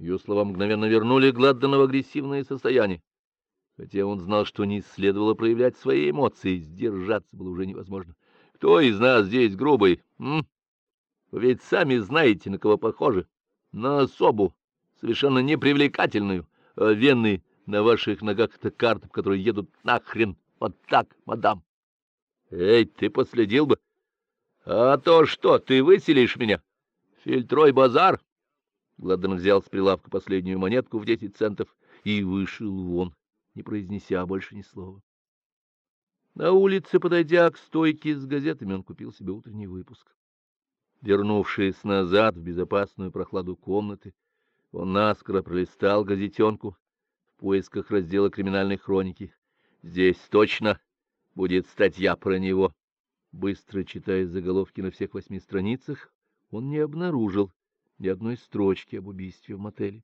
Ее слова мгновенно вернули Гладдена в агрессивное состояние. Хотя он знал, что не следовало проявлять свои эмоции, сдержаться было уже невозможно. Кто из нас здесь грубый? М? Вы ведь сами знаете, на кого похожи. На особу, совершенно непривлекательную. А вены на ваших ногах — это карты, которые едут нахрен. Вот так, мадам. Эй, ты последил бы. А то что, ты выселишь меня? Фильтрой базар. Гладден взял с прилавка последнюю монетку в десять центов и вышел вон, не произнеся больше ни слова. На улице, подойдя к стойке с газетами, он купил себе утренний выпуск. Вернувшись назад в безопасную прохладу комнаты, он наскоро пролистал газетенку в поисках раздела криминальной хроники. Здесь точно будет статья про него. Быстро читая заголовки на всех восьми страницах, он не обнаружил ни одной строчки об убийстве в мотеле.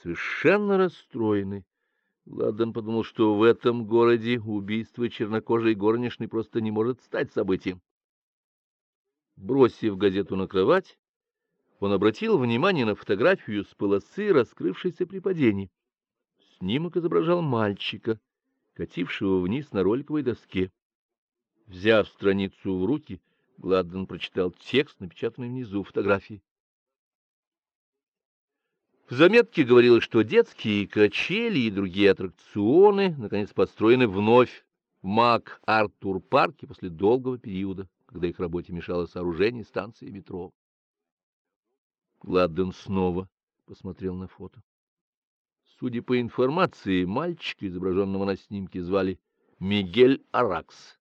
Совершенно расстроенный, Ладан подумал, что в этом городе убийство чернокожей горничной просто не может стать событием. Бросив газету на кровать, он обратил внимание на фотографию с полосы, раскрывшейся при падении. Снимок изображал мальчика, катившего вниз на роликовой доске. Взяв страницу в руки, Гладден прочитал текст, напечатанный внизу фотографии. В заметке говорилось, что детские качели и другие аттракционы наконец построены вновь в Мак-Артур-парке после долгого периода, когда их работе мешало сооружение станции метро. Гладден снова посмотрел на фото. Судя по информации, мальчика, изображенного на снимке, звали Мигель Аракс.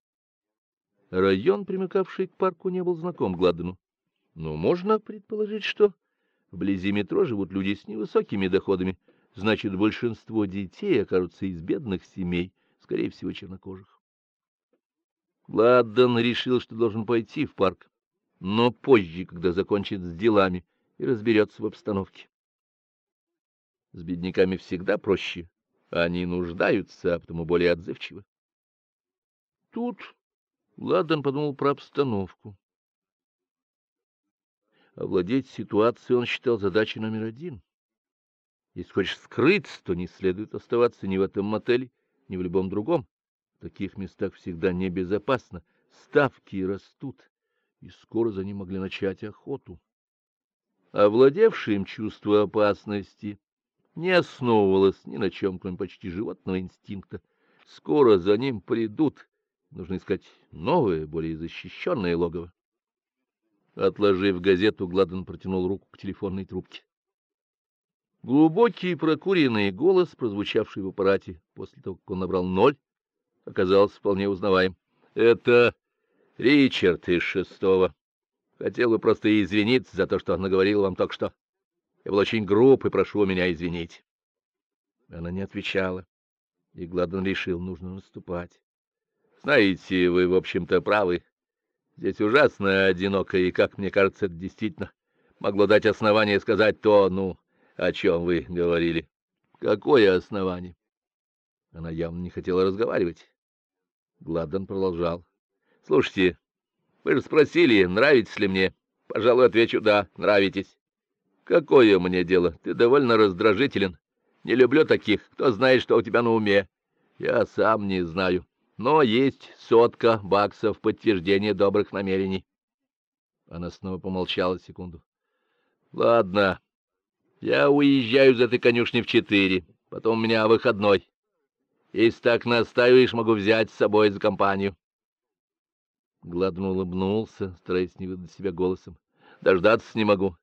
Район, примыкавший к парку, не был знаком Гладдену, но можно предположить, что Вблизи метро живут люди с невысокими доходами, значит, большинство детей окажутся из бедных семей, скорее всего, чернокожих. Ладден решил, что должен пойти в парк, но позже, когда закончит с делами и разберется в обстановке. С бедняками всегда проще, они нуждаются, а потому более отзывчивы. Тут Ладден подумал про обстановку. Овладеть ситуацией он считал задачей номер один. Если хочешь скрыться, то не следует оставаться ни в этом мотеле, ни в любом другом. В таких местах всегда небезопасно. Ставки растут, и скоро за ним могли начать охоту. Овладевшее им чувство опасности не основывалось ни на чем, кроме почти животного инстинкта. Скоро за ним придут, нужно искать новое, более защищенное логово. Отложив газету, Гладен протянул руку к телефонной трубке. Глубокий прокуренный голос, прозвучавший в аппарате после того, как он набрал ноль, оказался вполне узнаваем. — Это Ричард из шестого. Хотел бы просто извиниться за то, что наговорил вам только что. Я был очень груб и прошу меня извинить. Она не отвечала, и Гладен решил, нужно наступать. — Знаете, вы, в общем-то, правы. Здесь ужасно одиноко, и, как мне кажется, это действительно могло дать основание сказать то, ну, о чем вы говорили. Какое основание? Она явно не хотела разговаривать. Гладден продолжал. — Слушайте, вы же спросили, нравитесь ли мне. Пожалуй, отвечу «да», нравитесь. Какое мне дело? Ты довольно раздражителен. Не люблю таких, кто знает, что у тебя на уме. Я сам не знаю но есть сотка баксов подтверждения добрых намерений. Она снова помолчала секунду. — Ладно, я уезжаю из этой конюшни в четыре, потом у меня выходной. Если так настаиваешь, могу взять с собой за компанию. Гладно улыбнулся, стараясь не выдать себя голосом. — Дождаться не могу.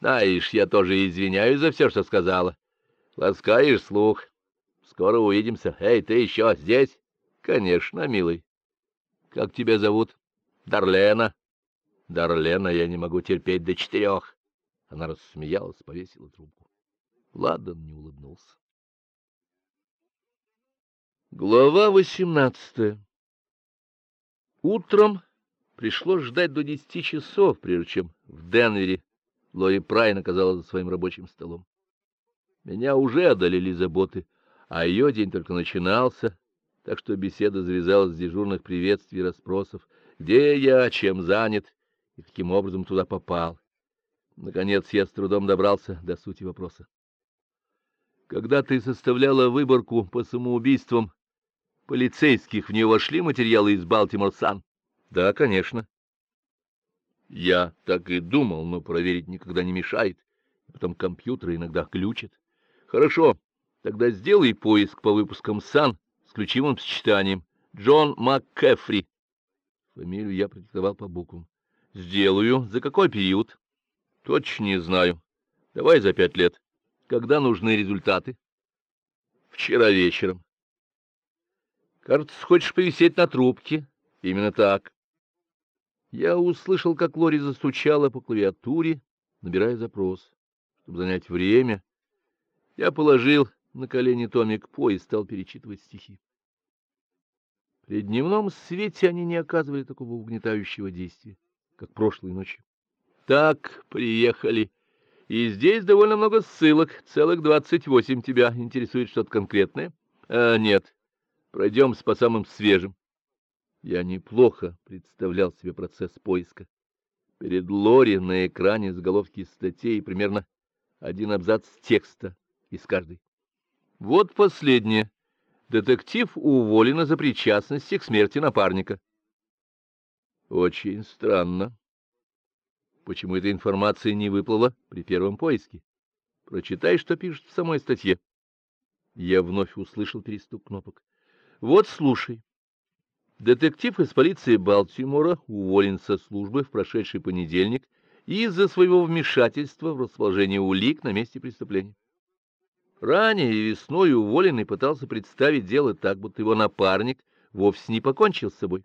Знаешь, я тоже извиняюсь за все, что сказала. Ласкаешь слух. Скоро увидимся. Эй, ты еще здесь? Конечно, милый. Как тебя зовут? Дарлена. Дарлена, я не могу терпеть до четырех. Она рассмеялась, повесила трубку. Ладан не улыбнулся. Глава восемнадцатая. Утром пришлось ждать до десяти часов, прежде чем в Денвере Лори Прайн оказалась за своим рабочим столом. Меня уже одолели заботы, а ее день только начинался, так что беседа завязалась с дежурных приветствий и расспросов, где я, чем занят и каким образом туда попал. Наконец я с трудом добрался до сути вопроса. Когда ты составляла выборку по самоубийствам полицейских, в нее вошли материалы из Балтимор-Сан? Да, конечно. Я так и думал, но проверить никогда не мешает. Потом компьютеры иногда ключат. Хорошо, тогда сделай поиск по выпускам Сан ключевым сочетанием. Джон МакКефри. Фамилию я продиктовал по буквам. Сделаю. За какой период? Точно не знаю. Давай за пять лет. Когда нужны результаты? Вчера вечером. Кажется, хочешь повисеть на трубке. Именно так. Я услышал, как Лори застучала по клавиатуре, набирая запрос. Чтобы занять время, я положил на колени томик По и стал перечитывать стихи. При дневном свете они не оказывали такого угнетающего действия, как прошлой ночью. Так, приехали. И здесь довольно много ссылок, целых двадцать восемь. Тебя интересует что-то конкретное? А, нет. Пройдем по самым свежим. Я неплохо представлял себе процесс поиска. Перед Лори на экране заголовки статей примерно один абзац текста из каждой. Вот последнее. Детектив уволена за причастность к смерти напарника. Очень странно. Почему эта информация не выплыла при первом поиске? Прочитай, что пишут в самой статье. Я вновь услышал перестук кнопок. Вот слушай. Детектив из полиции Балтимора уволен со службы в прошедший понедельник из-за своего вмешательства в расположение улик на месте преступления. Ранее весной уволенный пытался представить дело так, будто его напарник вовсе не покончил с собой.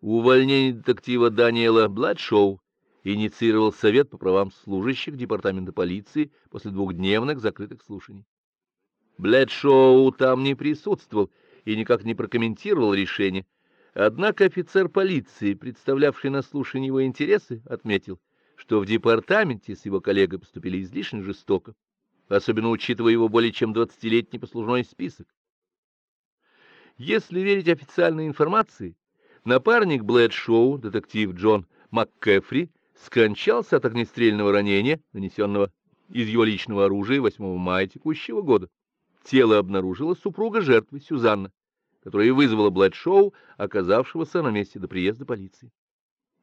Увольнение детектива Даниэла Бладшоу инициировал Совет по правам служащих Департамента полиции после двухдневных закрытых слушаний. Бладшоу там не присутствовал и никак не прокомментировал решение, Однако офицер полиции, представлявший на слушании его интересы, отметил, что в департаменте с его коллегой поступили излишне жестоко, особенно учитывая его более чем двадцатилетний послужной список. Если верить официальной информации, напарник Блэдшоу, детектив Джон МакКефри, скончался от огнестрельного ранения, нанесенного из его личного оружия 8 мая текущего года. Тело обнаружила супруга жертвы Сюзанна которое вызвало Блэдшоу, оказавшегося на месте до приезда полиции.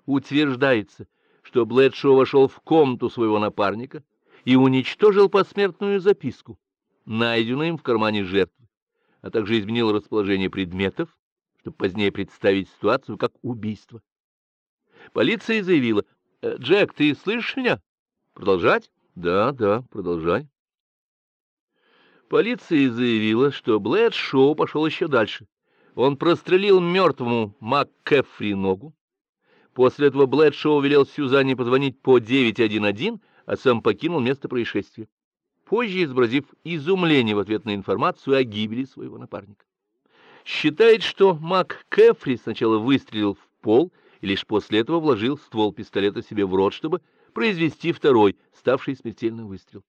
Утверждается, что Блэдшоу вошел в комнату своего напарника и уничтожил посмертную записку, найденную им в кармане жертвы, а также изменил расположение предметов, чтобы позднее представить ситуацию как убийство. Полиция заявила, «Э, «Джек, ты слышишь меня? Продолжать?» «Да, да, продолжай». Полиция заявила, что Блэд Шоу пошел еще дальше. Он прострелил мертвому МакКефри ногу. После этого Блэд Шоу велел Сюзанне позвонить по 911, а сам покинул место происшествия, позже изобразив изумление в ответ на информацию о гибели своего напарника. Считает, что МакКефри сначала выстрелил в пол и лишь после этого вложил ствол пистолета себе в рот, чтобы произвести второй, ставший смертельным выстрел.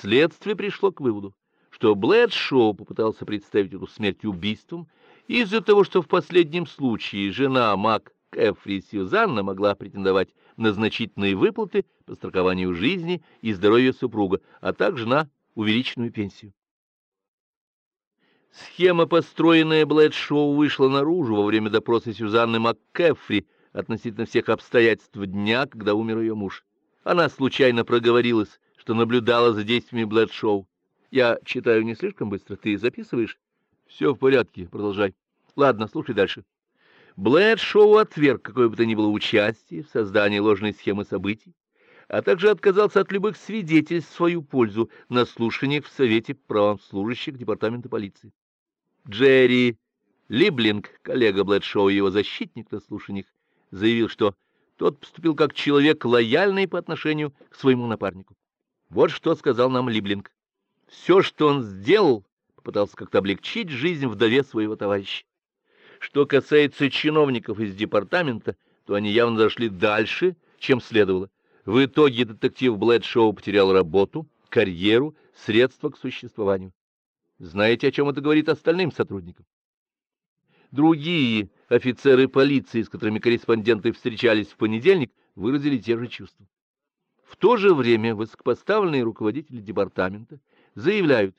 Следствие пришло к выводу, что Блэдшоу попытался представить эту смерть убийством из-за того, что в последнем случае жена Мак Кэфри Сьюзанна могла претендовать на значительные выплаты по страхованию жизни и здоровья супруга, а также на увеличенную пенсию. Схема, построенная Блэдшоу, вышла наружу во время допроса Сюзанны МакКэфри относительно всех обстоятельств дня, когда умер ее муж. Она случайно проговорилась, что наблюдала за действиями Блэдшоу. Я читаю не слишком быстро. Ты записываешь? Все в порядке. Продолжай. Ладно, слушай дальше. Блэд Шоу отверг какое бы то ни было участие в создании ложной схемы событий, а также отказался от любых свидетельств в свою пользу на слушаниях в Совете правам служащих Департамента полиции. Джерри Либлинг, коллега Блэд Шоу и его защитник на слушаниях, заявил, что тот поступил как человек лояльный по отношению к своему напарнику. Вот что сказал нам Либлинг. Все, что он сделал, попытался как-то облегчить жизнь вдове своего товарища. Что касается чиновников из департамента, то они явно зашли дальше, чем следовало. В итоге детектив Блэдшоу потерял работу, карьеру, средства к существованию. Знаете, о чем это говорит остальным сотрудникам? Другие офицеры полиции, с которыми корреспонденты встречались в понедельник, выразили те же чувства. В то же время высокопоставленные руководители департамента заявляют,